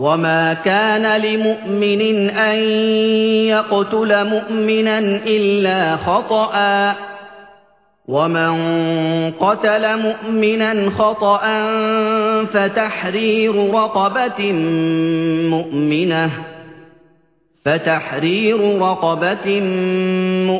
وما كان لمؤمن أن يقتل مؤمنا إلا خطأ ومن قتل مؤمنا خطأ فتحرير رقبة مؤمنة فتحرير رقبة مؤمنة